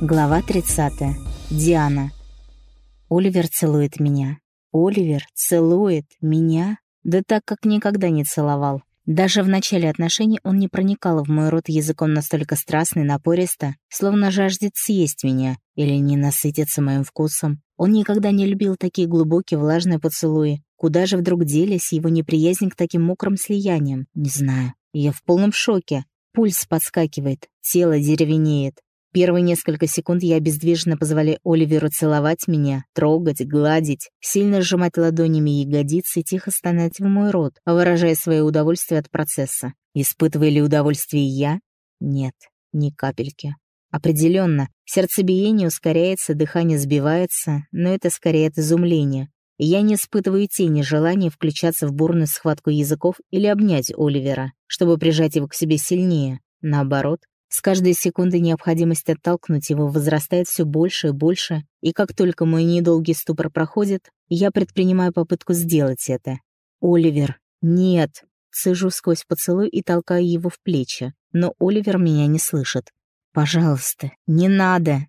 Глава 30. Диана. Оливер целует меня. Оливер целует меня? Да так, как никогда не целовал. Даже в начале отношений он не проникал в мой рот языком настолько страстно и напористо, словно жаждет съесть меня или не насытиться моим вкусом. Он никогда не любил такие глубокие влажные поцелуи. Куда же вдруг делись его неприязнь к таким мокрым слияниям? Не знаю. Я в полном шоке. Пульс подскакивает, тело деревенеет. Первые несколько секунд я бездвижно позволяю Оливеру целовать меня, трогать, гладить, сильно сжимать ладонями ягодицы и тихо стонать в мой рот, выражая свое удовольствие от процесса. Испытываю ли удовольствие я? Нет, ни капельки. Определенно, сердцебиение ускоряется, дыхание сбивается, но это скорее от изумления. Я не испытываю тени желания включаться в бурную схватку языков или обнять Оливера, чтобы прижать его к себе сильнее. Наоборот, с каждой секундой необходимость оттолкнуть его возрастает все больше и больше, и как только мой недолгий ступор проходит, я предпринимаю попытку сделать это. «Оливер, нет!» Цежу сквозь поцелуй и толкаю его в плечи, но Оливер меня не слышит. «Пожалуйста, не надо!»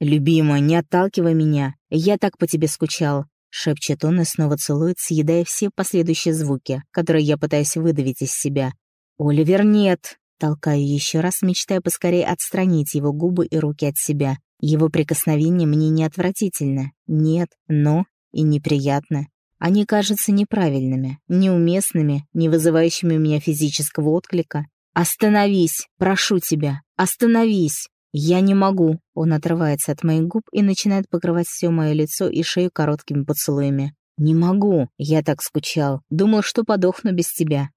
«Любимая, не отталкивай меня, я так по тебе скучал!» Шепчет он и снова целует, съедая все последующие звуки, которые я пытаюсь выдавить из себя. «Оливер, нет!» Толкаю еще раз, мечтая поскорее отстранить его губы и руки от себя. Его прикосновение мне не отвратительно. Нет, но и неприятно. Они кажутся неправильными, неуместными, не вызывающими у меня физического отклика. «Остановись! Прошу тебя! Остановись!» «Я не могу!» Он отрывается от моих губ и начинает покрывать все мое лицо и шею короткими поцелуями. «Не могу! Я так скучал. Думал, что подохну без тебя.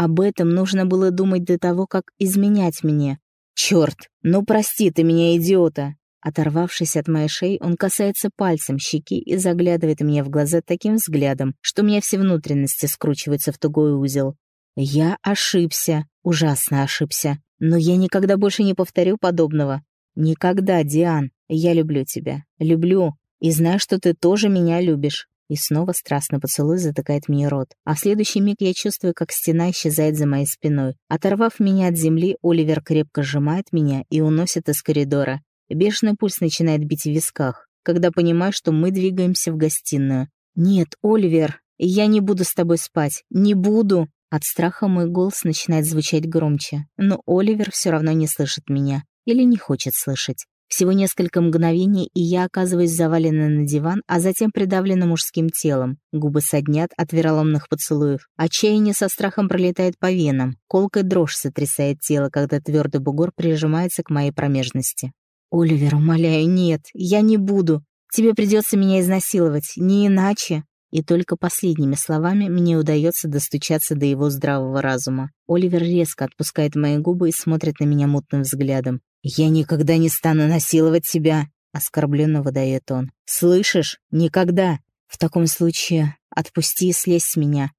Об этом нужно было думать до того, как изменять мне. Черт, ну прости ты меня, идиота! Оторвавшись от моей шеи, он касается пальцем щеки и заглядывает мне в глаза таким взглядом, что у меня все внутренности скручиваются в тугой узел. Я ошибся, ужасно ошибся. Но я никогда больше не повторю подобного. Никогда, Диан. Я люблю тебя. Люблю. И знаю, что ты тоже меня любишь. И снова страстный поцелуй затыкает мне рот. А в следующий миг я чувствую, как стена исчезает за моей спиной. Оторвав меня от земли, Оливер крепко сжимает меня и уносит из коридора. Бешеный пульс начинает бить в висках, когда понимаю, что мы двигаемся в гостиную. «Нет, Оливер, я не буду с тобой спать. Не буду!» От страха мой голос начинает звучать громче, но Оливер все равно не слышит меня. Или не хочет слышать. Всего несколько мгновений, и я оказываюсь завалена на диван, а затем придавлена мужским телом. Губы соднят от вероломных поцелуев. Отчаяние со страхом пролетает по венам. Колкая дрожь сотрясает тело, когда твердый бугор прижимается к моей промежности. «Оливер, умоляю, нет, я не буду. Тебе придется меня изнасиловать, не иначе». И только последними словами мне удается достучаться до его здравого разума. Оливер резко отпускает мои губы и смотрит на меня мутным взглядом. «Я никогда не стану насиловать тебя», — оскорбленно выдает он. «Слышишь? Никогда. В таком случае отпусти и слезь с меня.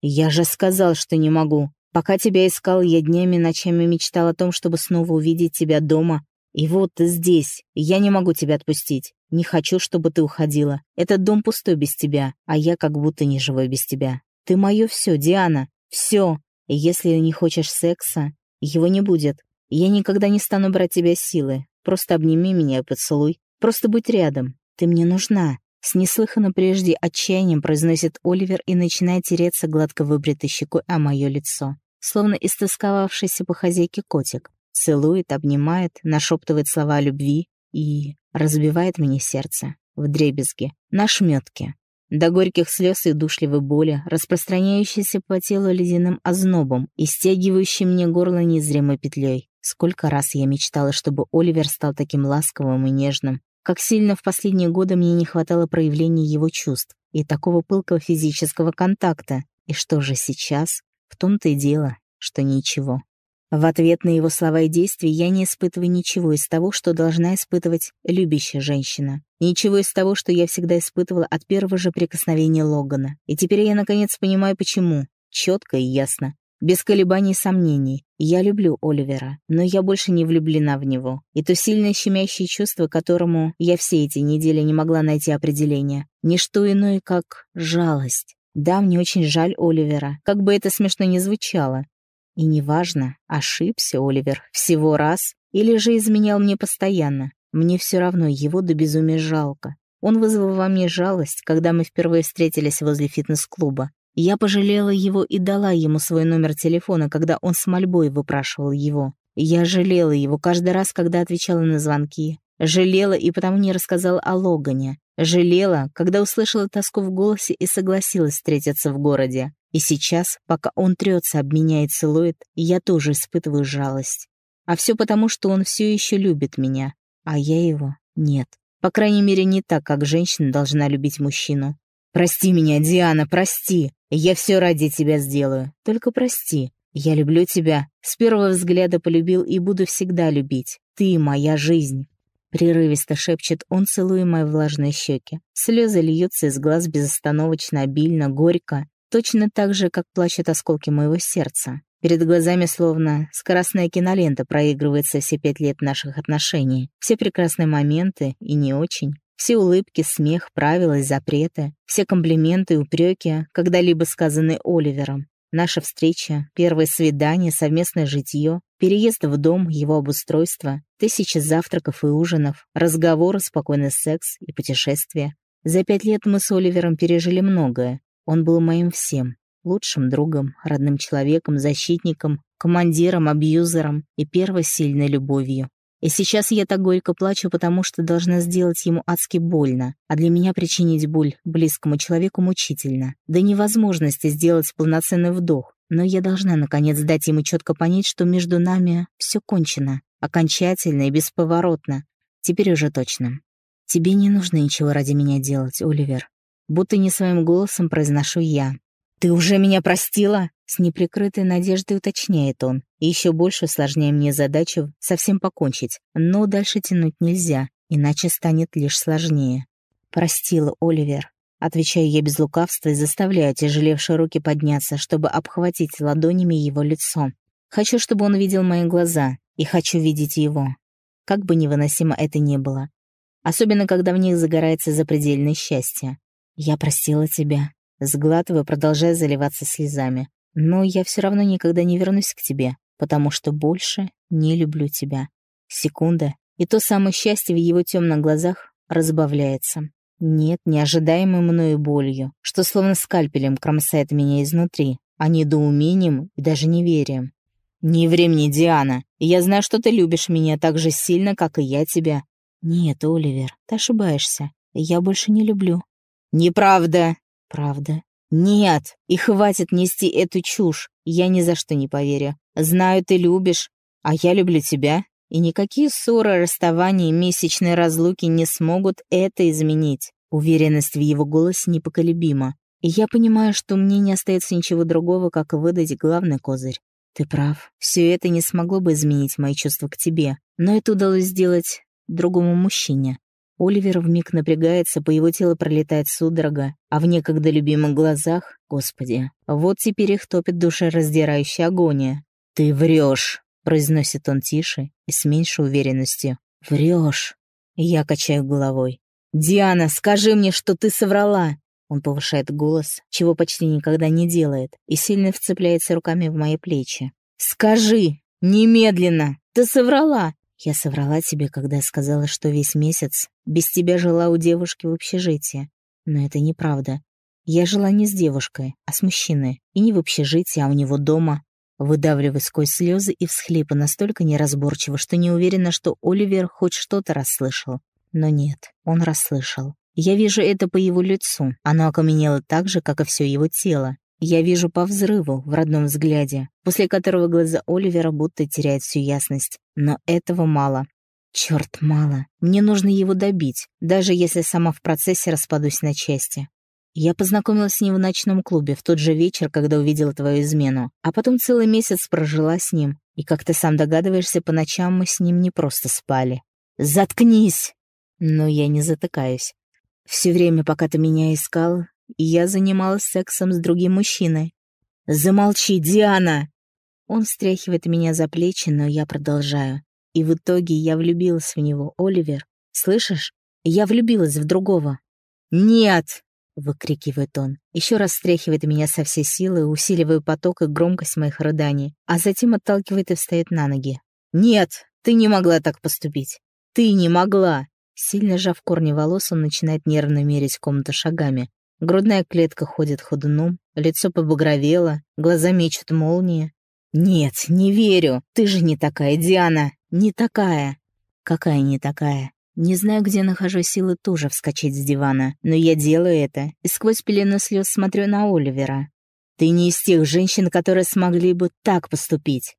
Я же сказал, что не могу. Пока тебя искал, я днями и ночами мечтал о том, чтобы снова увидеть тебя дома. И вот ты здесь. Я не могу тебя отпустить. Не хочу, чтобы ты уходила. Этот дом пустой без тебя, а я как будто не живой без тебя. Ты мое все, Диана. Все. Если не хочешь секса, его не будет. Я никогда не стану брать тебя силы. Просто обними меня и поцелуй. Просто будь рядом. Ты мне нужна». С неслыханно прежде отчаянием произносит Оливер и начинает тереться гладко выбритой щекой о мое лицо. Словно истосковавшийся по хозяйке котик. Целует, обнимает, нашептывает слова любви и разбивает мне сердце в дребезги, на шметке. До горьких слез и душливой боли, распространяющейся по телу ледяным ознобом и стягивающей мне горло незримой петлей. Сколько раз я мечтала, чтобы Оливер стал таким ласковым и нежным. Как сильно в последние годы мне не хватало проявления его чувств и такого пылкого физического контакта. И что же сейчас? В том-то и дело, что ничего. В ответ на его слова и действия я не испытываю ничего из того, что должна испытывать любящая женщина. Ничего из того, что я всегда испытывала от первого же прикосновения Логана. И теперь я наконец понимаю, почему. Четко и ясно. Без колебаний и сомнений. Я люблю Оливера, но я больше не влюблена в него. И то сильное щемящее чувство, которому я все эти недели не могла найти определение. Ничто иное, как жалость. Да, мне очень жаль Оливера, как бы это смешно ни звучало. И неважно, ошибся Оливер всего раз или же изменял мне постоянно. Мне все равно его до безумия жалко. Он вызвал во мне жалость, когда мы впервые встретились возле фитнес-клуба. Я пожалела его и дала ему свой номер телефона, когда он с мольбой выпрашивал его. Я жалела его каждый раз, когда отвечала на звонки. Жалела и потому не рассказала о Логане. Жалела, когда услышала тоску в голосе и согласилась встретиться в городе. И сейчас, пока он трется об меня и целует, я тоже испытываю жалость. А все потому, что он все еще любит меня, а я его нет. По крайней мере, не так, как женщина должна любить мужчину. «Прости меня, Диана, прости. Я все ради тебя сделаю. Только прости. Я люблю тебя. С первого взгляда полюбил и буду всегда любить. Ты моя жизнь». Прерывисто шепчет он, целуя мои влажные щеки. Слезы льются из глаз безостановочно, обильно, горько. Точно так же, как плачут осколки моего сердца. Перед глазами словно скоростная кинолента проигрывается все пять лет наших отношений. Все прекрасные моменты и не очень. Все улыбки, смех, правила и запреты. Все комплименты и упреки, когда-либо сказаны Оливером. Наша встреча, первое свидание, совместное житье, переезд в дом, его обустройство, тысячи завтраков и ужинов, разговоры, спокойный секс и путешествия. За пять лет мы с Оливером пережили многое. Он был моим всем. Лучшим другом, родным человеком, защитником, командиром, абьюзером и первой сильной любовью. И сейчас я так горько плачу, потому что должна сделать ему адски больно, а для меня причинить боль близкому человеку мучительно. До невозможности сделать полноценный вдох. Но я должна, наконец, дать ему четко понять, что между нами все кончено. Окончательно и бесповоротно. Теперь уже точно. Тебе не нужно ничего ради меня делать, Оливер. Будто не своим голосом произношу я. «Ты уже меня простила?» С неприкрытой надеждой уточняет он. И еще больше усложняя мне задачу совсем покончить. Но дальше тянуть нельзя, иначе станет лишь сложнее. «Простила, Оливер». Отвечаю я без лукавства и заставляю тяжелевшие руки подняться, чтобы обхватить ладонями его лицо. Хочу, чтобы он видел мои глаза, и хочу видеть его. Как бы невыносимо это ни было. Особенно, когда в них загорается запредельное счастье. Я простила тебя. Сглатываю, продолжая заливаться слезами. Но я все равно никогда не вернусь к тебе, потому что больше не люблю тебя. Секунда, и то самое счастье в его темных глазах разбавляется. Нет, неожидаемой мною болью, что словно скальпелем кромсает меня изнутри, а недоумением и даже неверием. «Не времени, Диана. Я знаю, что ты любишь меня так же сильно, как и я тебя». «Нет, Оливер, ты ошибаешься. Я больше не люблю». «Неправда!» «Правда. «Нет, и хватит нести эту чушь, я ни за что не поверю. Знаю, ты любишь, а я люблю тебя, и никакие ссоры, расставания и месячные разлуки не смогут это изменить». Уверенность в его голосе непоколебима. И я понимаю, что мне не остается ничего другого, как выдать главный козырь. Ты прав, все это не смогло бы изменить мои чувства к тебе, но это удалось сделать другому мужчине. Оливер вмиг напрягается, по его телу пролетает судорога, а в некогда любимых глазах, господи, вот теперь их топит душераздирающая агония. «Ты врешь!» — произносит он тише и с меньшей уверенностью. «Врешь!» Я качаю головой. «Диана, скажи мне, что ты соврала!» Он повышает голос, чего почти никогда не делает, и сильно вцепляется руками в мои плечи. «Скажи! Немедленно! Ты соврала! Я соврала тебе, когда сказала, что весь месяц без тебя жила у девушки в общежитии. Но это неправда. Я жила не с девушкой, а с мужчиной. И не в общежитии, а у него дома. Выдавливая сквозь слезы и всхлипы настолько неразборчиво, что не уверена, что Оливер хоть что-то расслышал. Но нет, он расслышал. Я вижу это по его лицу. Оно окаменело так же, как и все его тело. Я вижу по взрыву в родном взгляде, после которого глаза Оливера будто теряют всю ясность. Но этого мало. Черт, мало. Мне нужно его добить, даже если сама в процессе распадусь на части. Я познакомилась с ним в ночном клубе в тот же вечер, когда увидела твою измену, а потом целый месяц прожила с ним. И, как ты сам догадываешься, по ночам мы с ним не просто спали. «Заткнись!» Но я не затыкаюсь. Все время, пока ты меня искал, я занималась сексом с другим мужчиной. «Замолчи, Диана!» Он встряхивает меня за плечи, но я продолжаю. И в итоге я влюбилась в него, Оливер. Слышишь? Я влюбилась в другого. «Нет!» — выкрикивает он. Еще раз встряхивает меня со всей силы, усиливая поток и громкость моих рыданий, а затем отталкивает и встает на ноги. «Нет, ты не могла так поступить. Ты не могла!» Сильно сжав корни волос, он начинает нервно мерить комнату шагами. Грудная клетка ходит ходуном, лицо побагровело, глаза мечут молнии. «Нет, не верю! Ты же не такая, Диана! Не такая!» «Какая не такая?» Не знаю, где нахожу силы тоже вскочить с дивана, но я делаю это и сквозь пелену слез смотрю на Оливера. «Ты не из тех женщин, которые смогли бы так поступить!»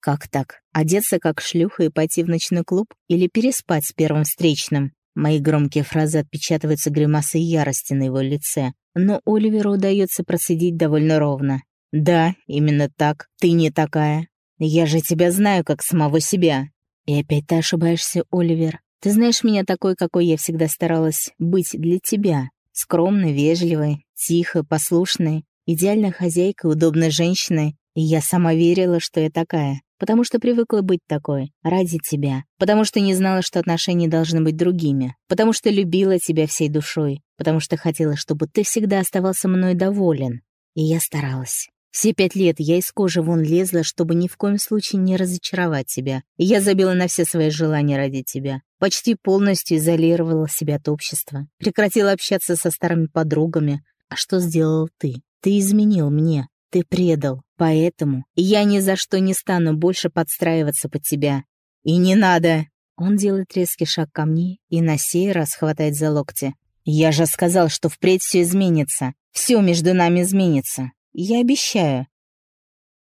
Как так? Одеться как шлюха и пойти в ночной клуб? Или переспать с первым встречным? Мои громкие фразы отпечатываются гримасой ярости на его лице. Но Оливеру удается процедить довольно ровно. «Да, именно так. Ты не такая. Я же тебя знаю, как самого себя». И опять ты ошибаешься, Оливер. Ты знаешь меня такой, какой я всегда старалась быть для тебя. Скромной, вежливой, тихой, послушной, идеальной хозяйкой, удобной женщиной. И я сама верила, что я такая потому что привыкла быть такой, ради тебя, потому что не знала, что отношения должны быть другими, потому что любила тебя всей душой, потому что хотела, чтобы ты всегда оставался мной доволен. И я старалась. Все пять лет я из кожи вон лезла, чтобы ни в коем случае не разочаровать тебя. И я забила на все свои желания ради тебя. Почти полностью изолировала себя от общества. Прекратила общаться со старыми подругами. А что сделал ты? Ты изменил мне. Ты предал, поэтому я ни за что не стану больше подстраиваться под тебя. И не надо!» Он делает резкий шаг ко мне и на сей раз хватает за локти. «Я же сказал, что впредь все изменится. Все между нами изменится. Я обещаю».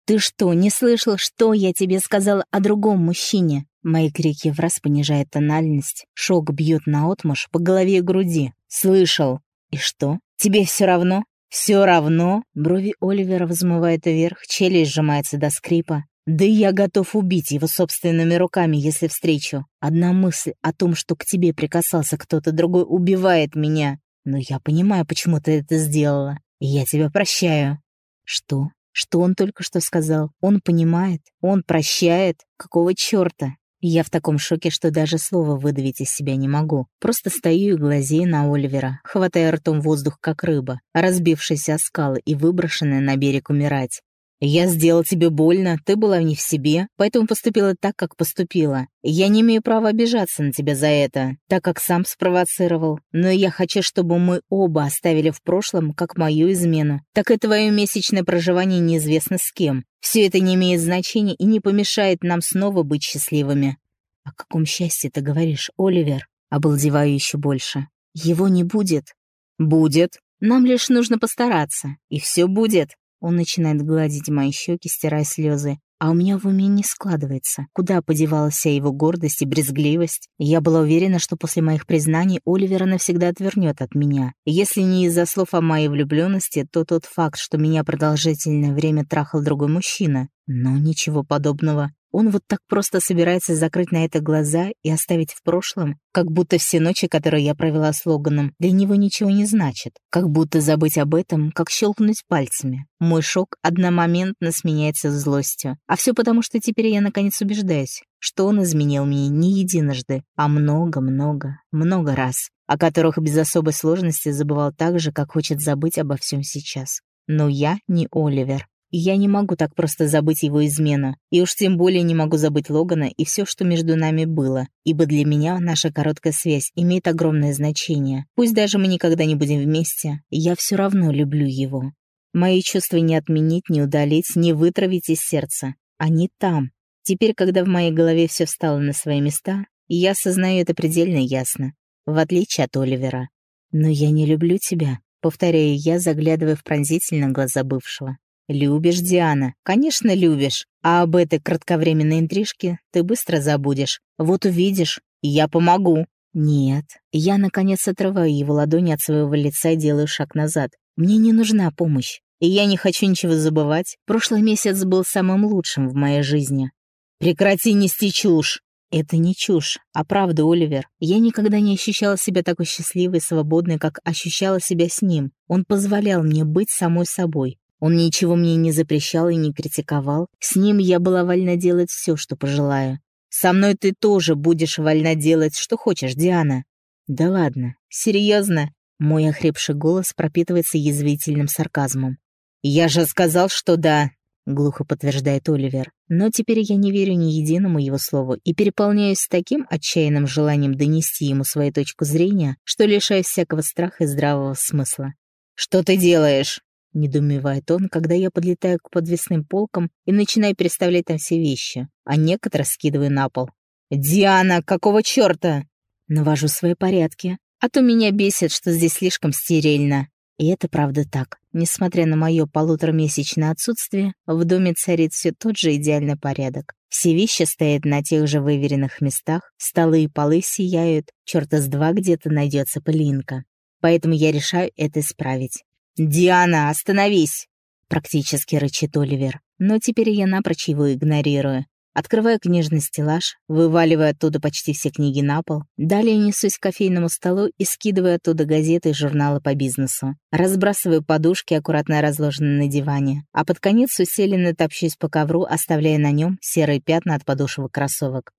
«Ты что, не слышал, что я тебе сказала о другом мужчине?» Мои крики в раз понижают тональность. Шок бьет наотмашь по голове и груди. «Слышал. И что? Тебе все равно? «Все равно...» — брови Оливера взмывают вверх, челюсть сжимается до скрипа. «Да я готов убить его собственными руками, если встречу. Одна мысль о том, что к тебе прикасался кто-то другой, убивает меня. Но я понимаю, почему ты это сделала. И я тебя прощаю». «Что? Что он только что сказал? Он понимает? Он прощает? Какого черта?» Я в таком шоке, что даже слова выдавить из себя не могу. Просто стою и глазею на Оливера, хватая ртом воздух, как рыба, разбившаяся о скалы и выброшенная на берег умирать. «Я сделал тебе больно, ты была не в себе, поэтому поступила так, как поступила. Я не имею права обижаться на тебя за это, так как сам спровоцировал. Но я хочу, чтобы мы оба оставили в прошлом как мою измену, так и твое месячное проживание неизвестно с кем. Все это не имеет значения и не помешает нам снова быть счастливыми». «О каком счастье ты говоришь, Оливер?» Обалдеваю еще больше. «Его не будет». «Будет. Нам лишь нужно постараться, и все будет. Он начинает гладить мои щеки, стирая слезы. А у меня в уме не складывается. Куда подевалась вся его гордость и брезгливость? Я была уверена, что после моих признаний Оливера навсегда отвернет от меня. Если не из-за слов о моей влюбленности, то тот факт, что меня продолжительное время трахал другой мужчина. Но ничего подобного. Он вот так просто собирается закрыть на это глаза и оставить в прошлом, как будто все ночи, которые я провела с Логаном, для него ничего не значат. Как будто забыть об этом, как щелкнуть пальцами. Мой шок одномоментно сменяется злостью. А все потому, что теперь я наконец убеждаюсь, что он изменил мне не единожды, а много-много, много раз, о которых без особой сложности забывал так же, как хочет забыть обо всем сейчас. Но я не Оливер. Я не могу так просто забыть его измену, и уж тем более не могу забыть Логана и все, что между нами было, ибо для меня наша короткая связь имеет огромное значение. Пусть даже мы никогда не будем вместе, я все равно люблю его. Мои чувства не отменить, не удалить, не вытравить из сердца. Они там. Теперь, когда в моей голове все встало на свои места, я осознаю это предельно ясно, в отличие от Оливера. «Но я не люблю тебя», — повторяю я, заглядывая в пронзительно глаза бывшего. «Любишь, Диана, конечно, любишь. А об этой кратковременной интрижке ты быстро забудешь. Вот увидишь, я помогу». «Нет». Я, наконец, отрываю его ладони от своего лица и делаю шаг назад. «Мне не нужна помощь. И я не хочу ничего забывать. Прошлый месяц был самым лучшим в моей жизни». «Прекрати нести чушь!» Это не чушь, а правда, Оливер. Я никогда не ощущала себя такой счастливой и свободной, как ощущала себя с ним. Он позволял мне быть самой собой. Он ничего мне не запрещал и не критиковал. С ним я была вольна делать все, что пожелаю. Со мной ты тоже будешь вольна делать, что хочешь, Диана. Да ладно, серьезно? Мой охрипший голос пропитывается язвительным сарказмом. Я же сказал, что да. — глухо подтверждает Оливер. Но теперь я не верю ни единому его слову и переполняюсь таким отчаянным желанием донести ему свою точку зрения, что лишаюсь всякого страха и здравого смысла. «Что ты делаешь?» — недоумевает он, когда я подлетаю к подвесным полкам и начинаю переставлять там все вещи, а некоторые скидываю на пол. «Диана, какого чёрта?» Навожу свои порядки, а то меня бесит, что здесь слишком стерильно. И это правда так. Несмотря на мое полуторамесячное отсутствие, в доме царит все тот же идеальный порядок. Все вещи стоят на тех же выверенных местах, столы и полы сияют, черта с два где-то найдется пылинка. Поэтому я решаю это исправить. «Диана, остановись!» Практически рычит Оливер. Но теперь я напрочь его игнорирую. Открываю книжный стеллаж, вываливаю оттуда почти все книги на пол. Далее несусь к кофейному столу и скидываю оттуда газеты и журналы по бизнесу. Разбрасываю подушки, аккуратно разложенные на диване. А под конец усиленно топчусь по ковру, оставляя на нем серые пятна от подошвы кроссовок.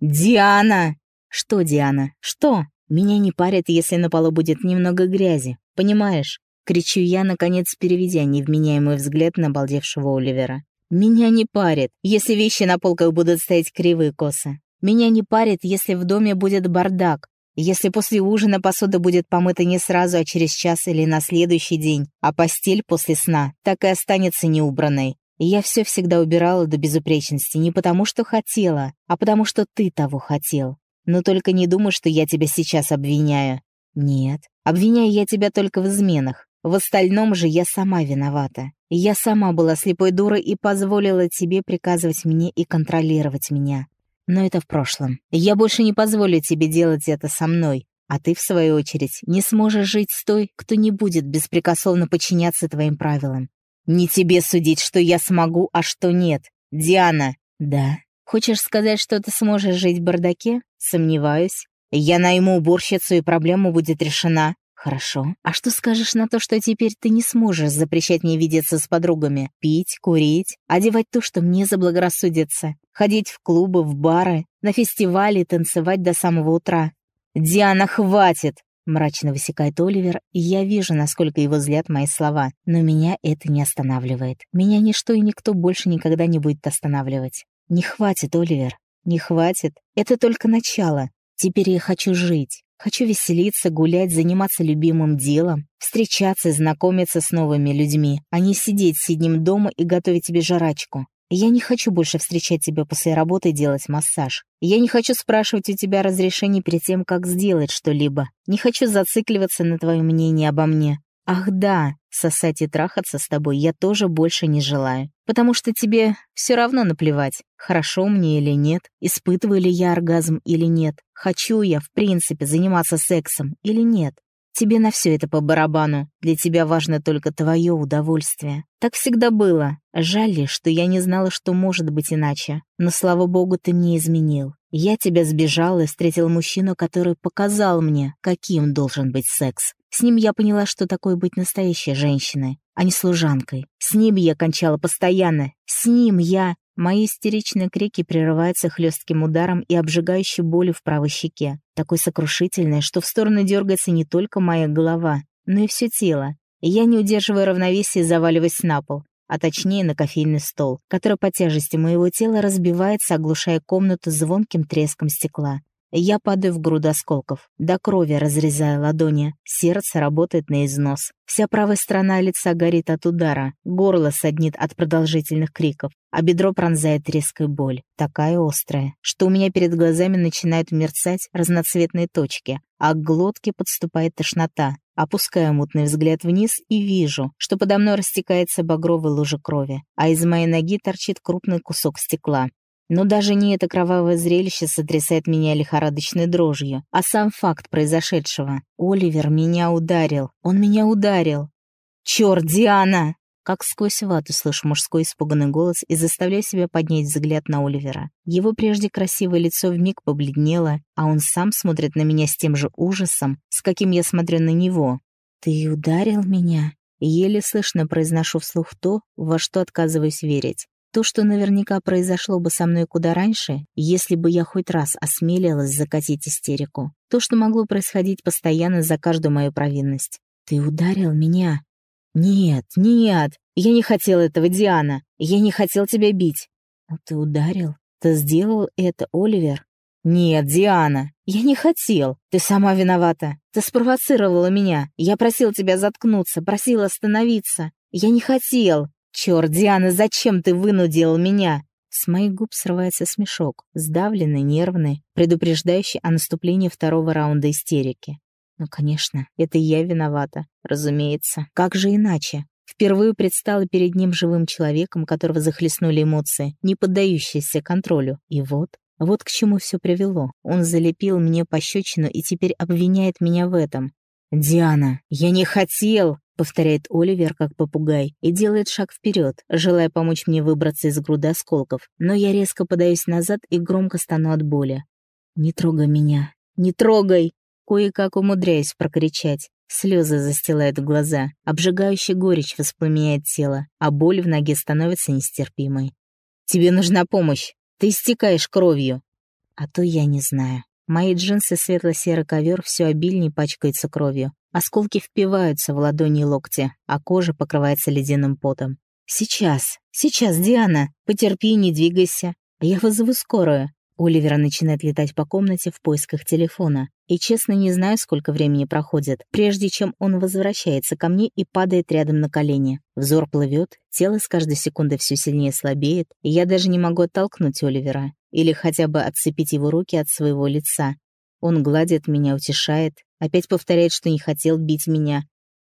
«Диана!» «Что, Диана? Что?» Меня не парит, если на полу будет немного грязи. Понимаешь? Кричу я, наконец переведя невменяемый взгляд на обалдевшего Оливера. Меня не парит, если вещи на полках будут стоять кривые косы. Меня не парит, если в доме будет бардак, если после ужина посуда будет помыта не сразу, а через час или на следующий день, а постель после сна так и останется неубранной. Я все всегда убирала до безупречности не потому, что хотела, а потому, что ты того хотел. Но только не думай, что я тебя сейчас обвиняю. Нет, обвиняю я тебя только в изменах. В остальном же я сама виновата. Я сама была слепой дурой и позволила тебе приказывать мне и контролировать меня. Но это в прошлом. Я больше не позволю тебе делать это со мной. А ты, в свою очередь, не сможешь жить с той, кто не будет беспрекословно подчиняться твоим правилам. Не тебе судить, что я смогу, а что нет. Диана. Да. Хочешь сказать, что ты сможешь жить в бардаке? Сомневаюсь. Я найму уборщицу, и проблема будет решена. «Хорошо. А что скажешь на то, что теперь ты не сможешь запрещать мне видеться с подругами, пить, курить, одевать то, что мне заблагорассудится, ходить в клубы, в бары, на фестивали, танцевать до самого утра?» «Диана, хватит!» Мрачно высекает Оливер, и я вижу, насколько его злят мои слова. Но меня это не останавливает. Меня ничто и никто больше никогда не будет останавливать. Не хватит, Оливер. Не хватит. Это только начало. Теперь я хочу жить. Хочу веселиться, гулять, заниматься любимым делом, встречаться, знакомиться с новыми людьми, а не сидеть сиднем дома и готовить тебе жарачку. Я не хочу больше встречать тебя после работы и делать массаж. Я не хочу спрашивать у тебя разрешение перед тем, как сделать что-либо. Не хочу зацикливаться на твоем мнении обо мне. Ах да, сосать и трахаться с тобой я тоже больше не желаю. Потому что тебе все равно наплевать, хорошо мне или нет, испытываю ли я оргазм или нет, хочу я, в принципе, заниматься сексом или нет. Тебе на все это по барабану. Для тебя важно только твое удовольствие. Так всегда было. Жаль ли, что я не знала, что может быть иначе. Но, слава богу, ты мне изменил. Я тебя сбежал и встретил мужчину, который показал мне, каким должен быть секс. С ним я поняла, что такое быть настоящей женщиной, а не служанкой. С ним я кончала постоянно. С ним я... Мои истеричные крики прерываются хлестким ударом и обжигающей болью в правой щеке, такой сокрушительной, что в сторону дергается не только моя голова, но и все тело. я, не удерживая равновесия, заваливаюсь на пол, а точнее на кофейный стол, который по тяжести моего тела разбивается, оглушая комнату звонким треском стекла. Я падаю в груду осколков, до крови разрезая ладони. Сердце работает на износ. Вся правая сторона лица горит от удара, горло саднит от продолжительных криков, а бедро пронзает резкая боль, такая острая, что у меня перед глазами начинают мерцать разноцветные точки, а к глотке подступает тошнота. Опускаю мутный взгляд вниз и вижу, что подо мной растекается багровая лужа крови, а из моей ноги торчит крупный кусок стекла. Но даже не это кровавое зрелище сотрясает меня лихорадочной дрожью, а сам факт произошедшего. Оливер меня ударил. Он меня ударил. «Чёрт, Диана!» Как сквозь вату слышу мужской испуганный голос и заставляю себя поднять взгляд на Оливера. Его прежде красивое лицо вмиг побледнело, а он сам смотрит на меня с тем же ужасом, с каким я смотрю на него. «Ты ударил меня?» Еле слышно произношу вслух то, во что отказываюсь верить. То, что наверняка произошло бы со мной куда раньше, если бы я хоть раз осмелилась закатить истерику. То, что могло происходить постоянно за каждую мою провинность. «Ты ударил меня?» «Нет, нет!» Я не хотел этого, Диана. Я не хотел тебя бить. Но ты ударил? Ты сделал это, Оливер? «Нет, Диана, я не хотел. Ты сама виновата. Ты спровоцировала меня. Я просил тебя заткнуться, просил остановиться. Я не хотел. Черт, Диана, зачем ты вынудил меня?» С моих губ срывается смешок, сдавленный, нервный, предупреждающий о наступлении второго раунда истерики. Ну, конечно, это я виновата, разумеется. Как же иначе? Впервые предстала перед ним живым человеком, которого захлестнули эмоции, не поддающиеся контролю. И вот, вот к чему все привело. Он залепил мне пощечину и теперь обвиняет меня в этом. «Диана, я не хотел!» — повторяет Оливер как попугай и делает шаг вперед, желая помочь мне выбраться из груды осколков. Но я резко подаюсь назад и громко стану от боли. «Не трогай меня! Не трогай!» Кое-как умудряюсь прокричать. Слезы застилают глаза, обжигающая горечь воспламеняет тело, а боль в ноге становится нестерпимой. «Тебе нужна помощь!» Ты истекаешь кровью. А то я не знаю. Мои джинсы светло-серый ковер все обильнее пачкается кровью. Осколки впиваются в ладони и локти, а кожа покрывается ледяным потом. «Сейчас, сейчас, Диана, потерпи, не двигайся. Я вызову скорую». Оливер начинает летать по комнате в поисках телефона. И честно не знаю, сколько времени проходит, прежде чем он возвращается ко мне и падает рядом на колени. Взор плывет, тело с каждой секундой все сильнее слабеет, и я даже не могу оттолкнуть Оливера или хотя бы отцепить его руки от своего лица. Он гладит меня, утешает, опять повторяет, что не хотел бить меня.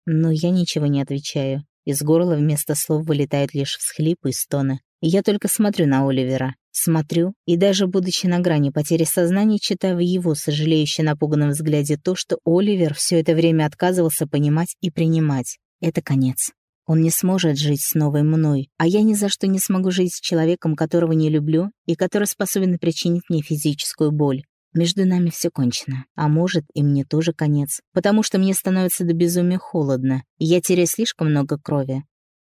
Но я ничего не отвечаю. Из горла вместо слов вылетают лишь всхлипы и стоны. Я только смотрю на Оливера. Смотрю, и даже будучи на грани потери сознания, читаю в его сожалеющем напуганном взгляде то, что Оливер все это время отказывался понимать и принимать. Это конец. Он не сможет жить с новой мной, а я ни за что не смогу жить с человеком, которого не люблю и который способен причинить мне физическую боль. Между нами все кончено. А может, и мне тоже конец. Потому что мне становится до безумия холодно, и я теряю слишком много крови.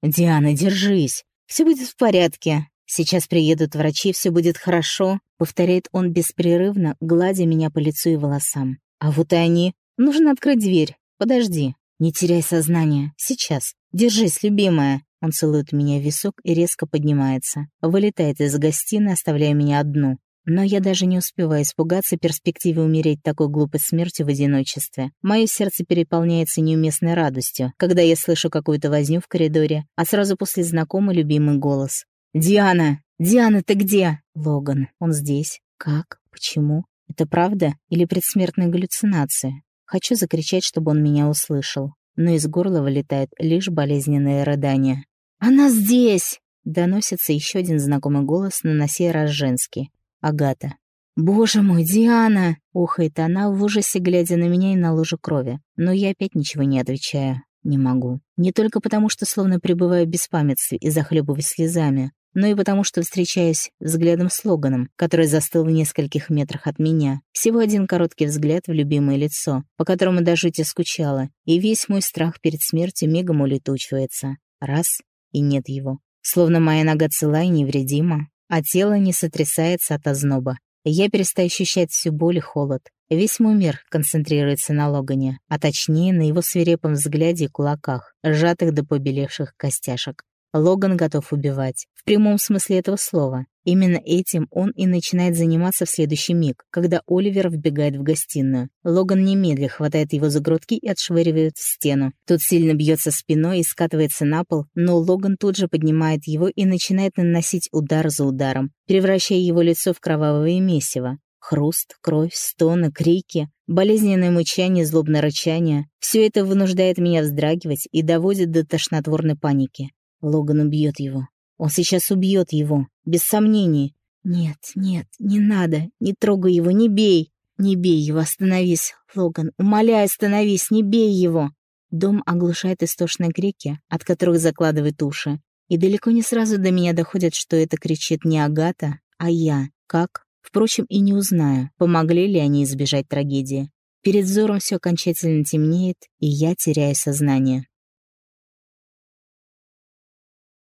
«Диана, держись! Все будет в порядке!» «Сейчас приедут врачи, все будет хорошо», — повторяет он беспрерывно, гладя меня по лицу и волосам. «А вот и они. Нужно открыть дверь. Подожди. Не теряй сознание. Сейчас. Держись, любимая». Он целует меня в висок и резко поднимается. Вылетает из гостиной, оставляя меня одну. Но я даже не успеваю испугаться перспективы умереть такой глупой смертью в одиночестве. Мое сердце переполняется неуместной радостью, когда я слышу какую-то возню в коридоре, а сразу после знакомый любимый голос. «Диана! Диана, ты где?» «Логан, он здесь. Как? Почему? Это правда или предсмертная галлюцинация?» Хочу закричать, чтобы он меня услышал, но из горла вылетает лишь болезненное рыдание. «Она здесь!» — доносится еще один знакомый голос, но на сей раз женский. Агата. «Боже мой, Диана!» — охает она в ужасе, глядя на меня и на лужу крови. Но я опять ничего не отвечаю. Не могу. Не только потому, что словно пребываю в беспамятстве и захлебываюсь слезами, но и потому, что встречаюсь взглядом с Логаном, который застыл в нескольких метрах от меня. Всего один короткий взгляд в любимое лицо, по которому до жути скучала, и весь мой страх перед смертью мигом улетучивается. Раз — и нет его. Словно моя нога цела и невредима, а тело не сотрясается от озноба. Я перестаю ощущать всю боль и холод. Весь мой мир концентрируется на Логане, а точнее на его свирепом взгляде и кулаках, сжатых до побелевших костяшек. Логан готов убивать. В прямом смысле этого слова. Именно этим он и начинает заниматься в следующий миг, когда Оливер вбегает в гостиную. Логан немедля хватает его за грудки и отшвыривает в стену. Тот сильно бьется спиной и скатывается на пол, но Логан тут же поднимает его и начинает наносить удар за ударом, превращая его лицо в кровавое месиво. Хруст, кровь, стоны, крики, болезненное мычание, злобное рычание — все это вынуждает меня вздрагивать и доводит до тошнотворной паники. Логан убьет его. Он сейчас убьет его, без сомнений. Нет, нет, не надо, не трогай его, не бей. Не бей его, остановись, Логан, умоляй, остановись, не бей его. Дом оглушает истошные крики, от которых закладывает уши. И далеко не сразу до меня доходит, что это кричит не Агата, а я. Как? Впрочем, и не узнаю, помогли ли они избежать трагедии. Перед взором все окончательно темнеет, и я теряю сознание.